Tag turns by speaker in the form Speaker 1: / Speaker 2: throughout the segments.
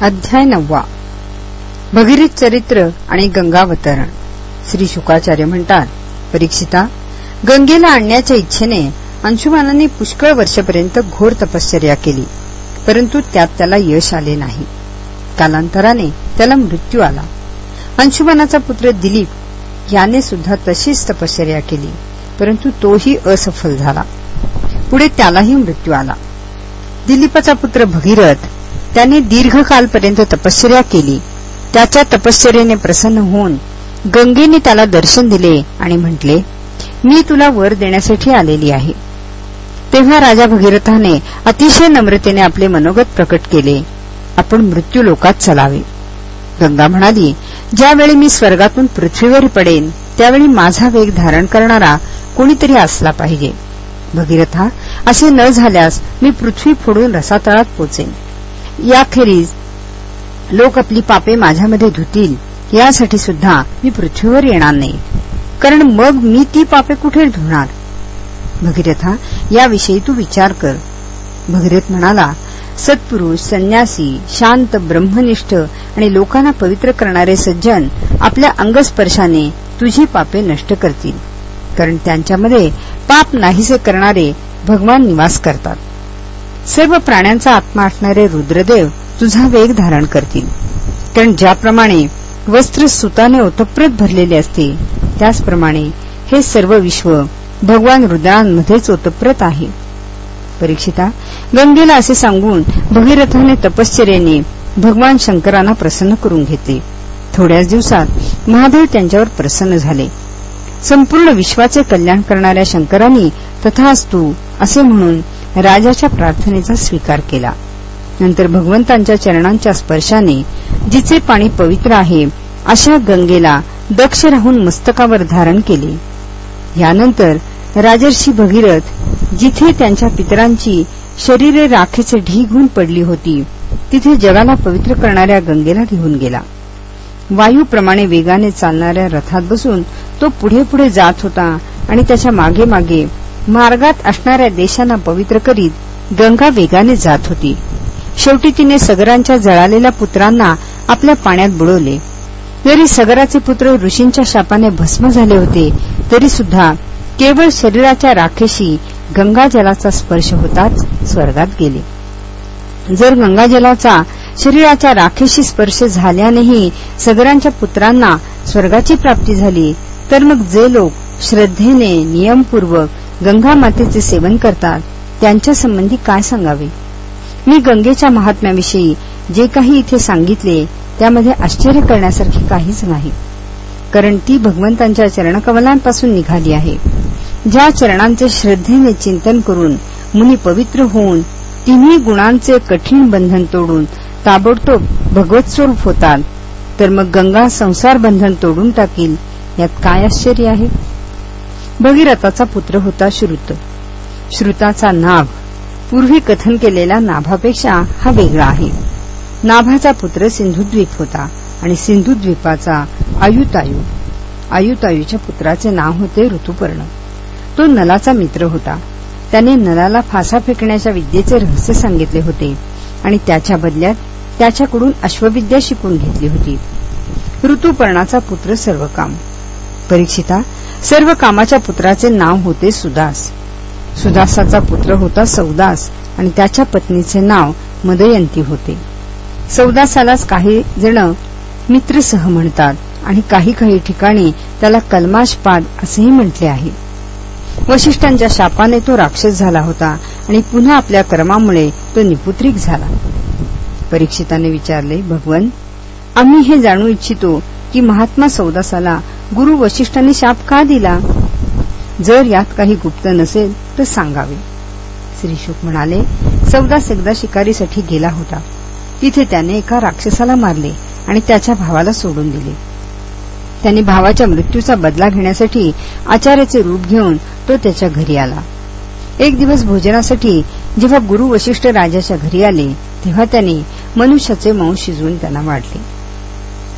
Speaker 1: अध्याय नववा. भगीरथ चरित्र आणि गंगावतरण. श्री शुकाचार्य म्हणतात परीक्षिता गंगेला आणण्याच्या इच्छेने अंशुमानाने पुष्कळ वर्षपर्यंत घोर तपश्चर्या केली परंतु त्यात त्याला यश आले नाही. कालांतराने त्याला मृत्यू आला. अंशुमानाचा पुत्र दिलीप याने सुद्धा तशीच तपश्चर्या केली परंतु तोही असफल झाला. पुढे त्यालाही मृत्यू आला. दिलीपाचा पुत्र भगीरथ त्याने दीर्घकालपर्यंत तपश्चर्या केली. त्याच्या तपश्चर्याने प्रसन्न होऊन गंगेने त्याला दर्शन दिले आणि म्हटले मी तुला वर देण्यासाठी आलेली आहे. तेव्हा राजा भगीरथाने अतिशय नम्रतेने आपले मनोगत प्रकट केले. आपण मृत्यू लोकात चलावे. गंगा म्हणाली ज्यावेळी मी स्वर्गातून पृथ्वीवर पडेन त्यावेळी माझा वेग धारण करणारा कोणीतरी असला पाहिजे. भगीरथा असे न झाल्यास मी पृथ्वी फोडून रसातळात पोचेन. याखेरीज लोक आपली पापे माझ्यामध्ये धुतील यासाठी सुद्धा मी पृथ्वीवर येणार नाही. कारण मग मी ती पापे कुठे धुणार? भगीरथा याविषयी तू विचार कर. भगीरथ म्हणाला सत्पुरुष संन्यासी शांत ब्रह्मनिष्ठ आणि लोकांना पवित्र करणारे सज्जन आपल्या अंगस्पर्शाने तुझी पापे नष्ट करतील. कारण त्यांच्यामध्ये पाप नाहीसे करणारे भगवान निवास करतात. सर्व प्राण्यांचा आत्मा असणारे रुद्रदेव तुझा वेग धारण करतील. कारण ज्याप्रमाणे वस्त्र सुताने ओतप्रत भरलेले असते त्याचप्रमाणे हे सर्व विश्व भगवान रुद्रांमध्येच ओतप्रत आहे. परीक्षिता गंगेला असे सांगून भगीरथाने तपश्चर्याने भगवान शंकरांना प्रसन्न करून घेतले. थोड्याच दिवसात महादेव त्यांच्यावर प्रसन्न झाले. संपूर्ण विश्वाचे कल्याण करणाऱ्या शंकरांनी तथास्तू असे म्हणून राजाच्या प्रार्थनेचा स्वीकार केला. नंतर भगवंतांच्या चरणांच्या स्पर्शाने जिचे पाणी पवित्र आहे अशा गंगेला दक्ष राहून मस्तकावर धारण केले. यानंतर राजर्षी भगीरथ जिथे त्यांच्या पितरांची शरीरे राखेचे ढीग होऊन पडली होती तिथे जगाला पवित्र करणाऱ्या गंगेला घेऊन गेला. वायूप्रमाणे वेगाने चालणाऱ्या रथात बसून तो पुढे पुढे जात होता आणि त्याच्यामागे मागे मार्गात असणाऱ्या देशांना पवित्र करीत गंगा वेगाने जात होती. शेवटी तिने सगरांच्या जळालेल्या पुत्रांना आपल्या पाण्यात बुडवले. जरी सगराचे पुत्र ऋषींच्या शापाने भस्म झाले होते तरी सुद्धा केवळ शरीराच्या राखेशी गंगाजलाचा स्पर्श होताच स्वर्गात गेले. जर गंगाजलाचा शरीराच्या राखेशी स्पर्श झाल्यानेही सगरांच्या पुत्रांना स्वर्गाची प्राप्ती झाली तर मग जे लोक श्रद्धेने नियमपूर्वक गंगा मातेचे सेवन करतात. त्यांच्या संबंधी काय सांगावे? मी गंगेच्या महात्म्याविषयी जे काही इथे सांगितले त्यामध्ये आश्चर्य करण्यासारखे काहीच नाही. कारण ती भगवंतांच्या चरणकमलांपासून निघाली आहे. ज्या चरणांचे श्रद्धेने चिंतन करून मुनी पवित्र होऊन तिन्ही गुणांचे कठीण बंधन तोडून ताबडतोब भगवत स्वरूप होतात तर मग गंगा संसार बंधन तोडून टाकील यात काय आश्चर्य आहे? भगीरथाचा पुत्र होता श्रुत. श्रुताचा नाभ. पूर्वी कथन केलेल्या नाभापेक्षा हा वेगळा आहे. नाभाचा पुत्र सिंधुद्वीप होता आणि सिंधुद्वीपाचा आयुतायू. आयुतायूच्या पुत्राचे नाव होते ऋतुपर्ण. तो नलाचा मित्र होता. त्याने नलाला फासा फेकण्याच्या विद्येचे रहस्य सांगितले होते आणि त्याच्या बदल्यात त्याच्याकडून अश्वविद्या शिकून घेतली होती. ऋतुपर्णाचा पुत्र सर्वकाम. परीक्षिता सर्व कामाच्या पुत्राचे नाव होते सुदास. सुदासाचा पुत्र होता सौदास आणि त्याच्या पत्नीचे नाव मदयंती होते. सौदासालाच काही जण मित्रसह म्हणतात आणि काही काही ठिकाणी त्याला कलमाशपाद असेही म्हटले आहे. वशिष्ठांच्या शापाने तो राक्षस झाला होता आणि पुन्हा आपल्या कर्मामुळे तो निपुत्रिक झाला. परीक्षिताने विचारले भगवन आम्ही हे जाणू इच्छितो की महात्मा सौदासाला गुरु वशिष्ठांनी शाप का दिला? जर यात काही गुप्त नसेल तर सांगावे. श्री शुक म्हणाले सौदास एकदा शिकारीसाठी गेला होता. तिथे त्याने एका राक्षसाला मारले आणि त्याच्या भावाला सोडून दिले. त्याने भावाच्या मृत्यूचा बदला घेण्यासाठी आचार्याचे रूप घेऊन तो त्याच्या घरी आला. एक दिवस भोजनासाठी जेव्हा गुरु वशिष्ठ राजाच्या घरी आले तेव्हा त्याने मनुष्याचे मांस शिजवून त्यांना वाढले.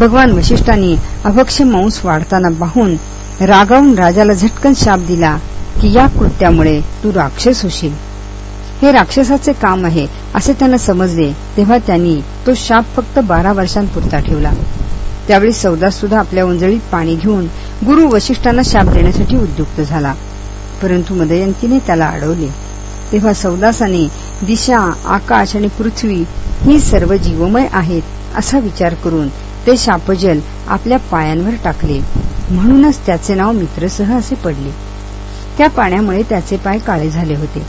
Speaker 1: भगवान वशिष्ठांनी अभक्ष मांस वाढताना पाहून रागावून राजाला झटकन शाप दिला की या कृत्यामुळे तू राक्षस होशील. हे राक्षसाचे काम आहे असे त्यांना समजले तेव्हा त्यांनी तो शाप फक्त बारा वर्षांपुरता ठेवला. त्यावेळी सौदास सुद्धा आपल्या उंजळीत पाणी घेऊन गुरु वशिष्ठांना शाप देण्यासाठी उद्युक्त झाला. परंतु मदयंतीने त्याला अडवले. तेव्हा सौदासाने दिशा आकाश आणि पृथ्वी ही सर्व जीवमय आहेत असा विचार करून ते शापजल आपल्या पायांवर टाकले. म्हणूनच त्याचे नाव मित्रसह असे पडले. त्या पाण्यामुळे त्याचे पाय काळे झाले होते.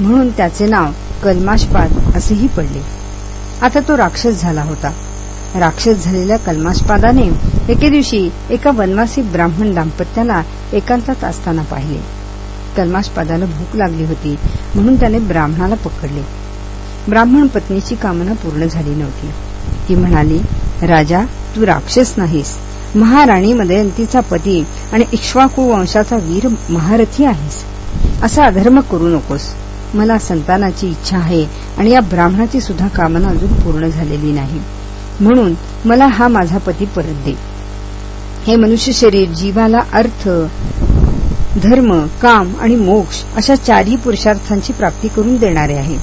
Speaker 1: म्हणून त्याचे नाव कलमाशपाद असेही पडले. आता तो राक्षस झाला होता. राक्षस झालेल्या कलमाशपादाने एके दिवशी एका वनवासी ब्राह्मण दाम्पत्याला एकांतात असताना पाहिले. कलमाशपादाला भूक लागली होती म्हणून त्याने ब्राह्मणाला पकडले. ब्राह्मण पत्नीची कामना पूर्ण झाली नव्हती. ती म्हणाली राजा तू राक्षस नाहीस. महाराणी मदयंतीचा पती आणि इक्ष्वाकू वंशाचा वीर महारथी आहेस. असा अधर्म करू नकोस. मला संतानाची इच्छा आहे आणि या ब्राह्मणाची सुद्धा कामना अजून पूर्ण झालेली नाही. म्हणून मला हा माझा पती परत दे. हे मनुष्य शरीर जीवाला अर्थ धर्म काम आणि मोक्ष अशा चारही पुरुषार्थांची प्राप्ती करून देणारे आहे.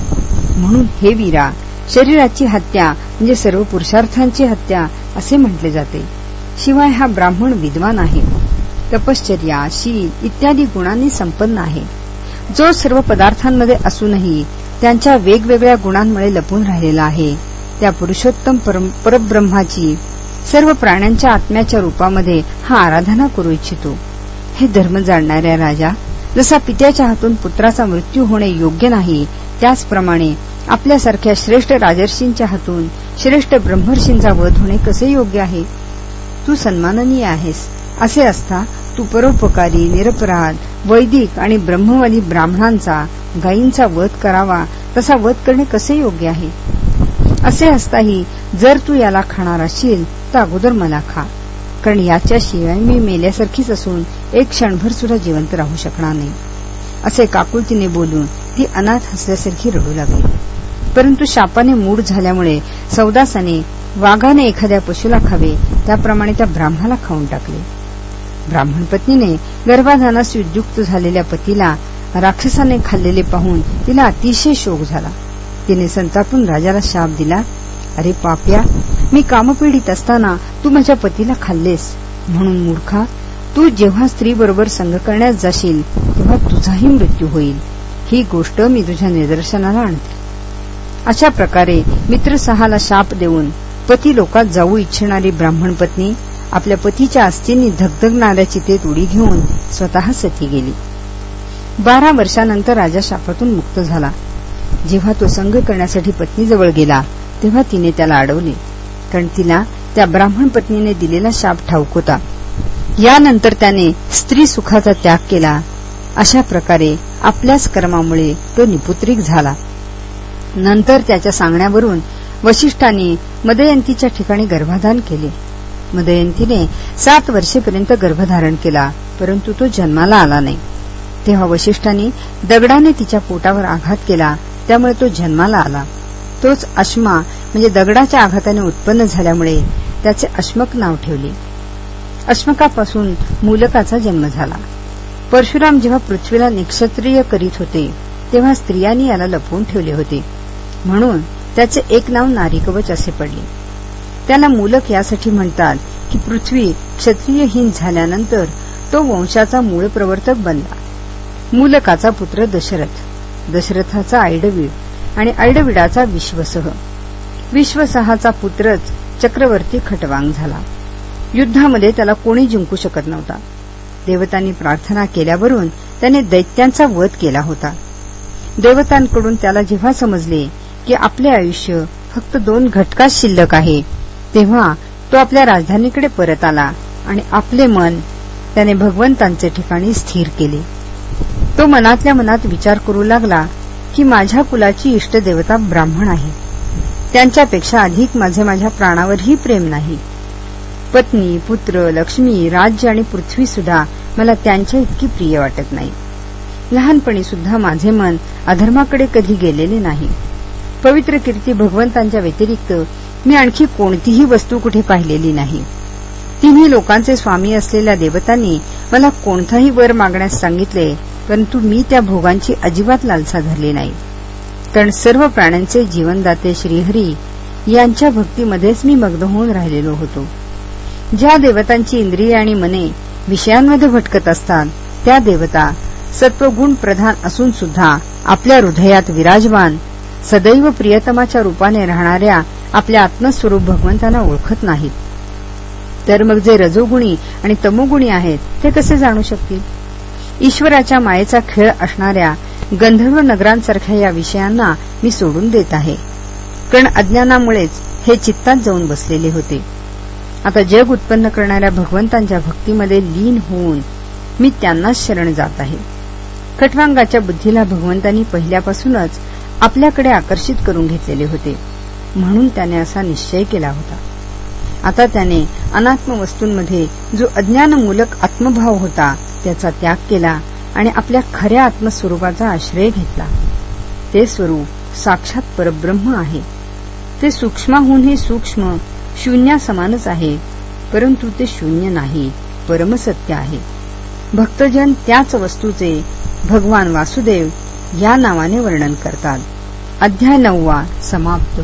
Speaker 1: म्हणून हे वीरा शरीराची हत्या म्हणजे सर्व पुरुषार्थांची हत्या असे म्हटले जाते. शिवाय हा ब्राह्मण विद्वान आहे. तपश्चर्या शील इत्यादी गुणांनी संपन्न आहे. जो सर्व पदार्थांमध्ये असूनही त्यांच्या वेगवेगळ्या गुणांमुळे लपून राहिलेला आहे त्या पुरुषोत्तम परब्रह्माची सर्व प्राण्यांच्या आत्म्याच्या रूपामध्ये हा आराधना करू इच्छितो. हे धर्म जाणणाऱ्या राजा जसा पित्याच्या हातून पुत्राचा मृत्यू होणे योग्य नाही त्याचप्रमाणे आपल्यासारख्या श्रेष्ठ राजर्षींच्या हातून श्रेष्ठ ब्रह्मर्षींचा वध होणे कसे योग्य आहे? तू सन्माननीय आहेस. असे असता तू परोपकारी निरपराध वैदिक आणि ब्रह्मवादी ब्राह्मणांचा गायींचा वध करावा तसा वध करणे कसे योग्य आहे? असे असताही जर तू याला खाणार असशील तर अगोदर मला खा. कारण याच्याशिवाय मी मेल्यासारखीच असून एक क्षणभर सुद्धा जिवंत राहू शकणार नाही. असे काकुळतीने बोलून ती अनाथ हसल्यासारखी रडू लागली. परंतु शापाने मूड झाल्यामुळे सौदासाने वाघाने एखाद्या पशुला खावे त्याप्रमाणे त्या ब्राह्मणाला खाऊन टाकले. ब्राह्मण पत्नीने गर्भाधानास उद्युक्त झालेल्या पतीला राक्षसाने खाल्लेले पाहून तिला अतिशय शोक झाला. तिने संतापून राजाला शाप दिला. अरे पाप्या मी कामपीडित असताना तू माझ्या पतीला खाल्लेस. म्हणून मूर्खा तू जेव्हा स्त्रीबरोबर संघ करण्यास जाशील तेव्हा तुझाही मृत्यू होईल. ही गोष्ट मी तुझ्या निदर्शनाला आणते. अशा प्रकारे मित्र सहाला शाप देऊन पती लोकात जाऊ इच्छिणारी ब्राह्मण पत्नी आपल्या पतीच्या अस्थींनी धगधगणाऱ्या चितेत उडी घेऊन स्वतः सती गेली. बारा वर्षानंतर राजा शापातून मुक्त झाला. जेव्हा तो संघ करण्यासाठी पत्नीजवळ गेला तेव्हा तिने त्याला अडवले. कारण तिला त्या ब्राह्मण पत्नीने दिलेला शाप ठाऊक होता. यानंतर त्याने स्त्री सुखाचा त्याग केला. अशा प्रकारे आपल्याच कर्मामुळे तो निपुत्रिक झाला. नंतर त्याच्या सांगण्यावरून वशिष्ठांनी मदयंतीच्या ठिकाणी गर्भाधान केले. मदयंतीने सात वर्षेपर्यंत गर्भधारण केला परंतु तो जन्माला आला नाही. तेव्हा वशिष्ठांनी दगडाने तिच्या पोटावर आघात केला त्यामुळे तो जन्माला आला. तोच अश्मा म्हणजे दगडाच्या आघाताने उत्पन्न झाल्यामुळे त्याचे अश्मक नाव ठेवले. अश्मकापासून मूलकाचा जन्म झाला. परशुराम जेव्हा पृथ्वीला निक्षत्रिय करीत होते तेव्हा स्त्रियांनी याला लपवून ठेवले होते. म्हणून त्याचे एक नाव नारिकवच असे पडले. त्याला मूलक यासाठी म्हणतात की पृथ्वी क्षत्रियहीन झाल्यानंतर तो वंशाचा मूळ प्रवर्तक बनला. मूलकाचा पुत्र दशरथ दशरथाचा आयडवीड आणि ऐडविडाचा विश्वसह. विश्वसहाचा पुत्रच चक्रवर्ती खटवांग झाला. युद्धामध्ये त्याला कोणी जिंकू शकत नव्हता. देवतांनी प्रार्थना केल्यावरून त्याने दैत्यांचा वध केला होता. देवतांकडून त्याला जेव्हा समजले की आपले आयुष्य फक्त दोन घटकात शिल्लक आहे. तेव्हा तो आपल्या राजधानीकडे परत आला आणि आपले मन त्याने भगवंतांचे ठिकाणी स्थिर केले. तो मनातल्या मनात विचार करू लागला की माझ्या कुलाची इष्टदेवता ब्राह्मण आहे. त्यांच्यापेक्षा अधिक माझे माझ्या प्राणावरही प्रेम नाही. पत्नी पुत्र लक्ष्मी राज्य आणि पृथ्वी सुद्धा मला त्यांच्या इतकी प्रिय वाटत नाही. लहानपणी सुद्धा माझे मन अधर्माकडे कधी गेलेले नाही. पवित्र कीर्ती भगवंतांच्या व्यतिरिक्त मी आणखी कोणतीही वस्तू कुठे पाहिलेली नाही. तिन्ही लोकांचे स्वामी असलेल्या देवतांनी मला कोणताही वर मागण्यास सांगितले परंतु मी त्या भोगांची अजिबात लालसा धरली नाही. कारण सर्व प्राण्यांचे जीवनदाते श्रीहरी यांच्या भक्तीमध्येच मी मग्न होऊन राहिलेलो होतो. ज्या देवतांची इंद्रिय आणि मने विषयांमध्ये भटकत असतात त्या देवता सत्वगुण प्रधान असून सुद्धा आपल्या हृदयात विराजमान सदैव प्रियतमाच्या रूपाने राहणाऱ्या आपल्या आत्मस्वरूप भगवंतांना ओळखत नाहीत. तर मग जे रजोगुणी आणि तमोगुणी आहेत ते कसे जाणू शकतील? ईश्वराच्या मायेचा खेळ असणाऱ्या गंधर्व नगरांसारख्या या विषयांना मी सोडून देत आहे. कारण अज्ञानामुळेच हे चित्तात जाऊन बसलेले होते. आता जग उत्पन्न करणाऱ्या भगवंतांच्या भक्तीमध्ये लीन होऊन मी त्यांनाच शरण जात आहे. खटवांगाच्या बुद्धीला भगवंतांनी पहिल्यापासूनच आपल्याकडे आकर्षित करून घेतलेले होते. म्हणून त्याने असा निश्चय केला होता. आता त्याने अनात्म वस्तूंमध्ये जो अज्ञानमूलक आत्मभाव होता त्याचा त्याग केला आणि आपल्या खऱ्या आत्मस्वरूपाचा आश्रय घेतला. ते स्वरूप साक्षात परब्रह्म आहे. ते सूक्ष्माहूनही सूक्ष्म शून्यासमानच आहे परंतु ते शून्य नाही परमसत्य आहे. भक्तजन त्याच वस्तूचे भगवान वासुदेव या नावाने वर्णन करतात. अध्याय नववा समाप्त.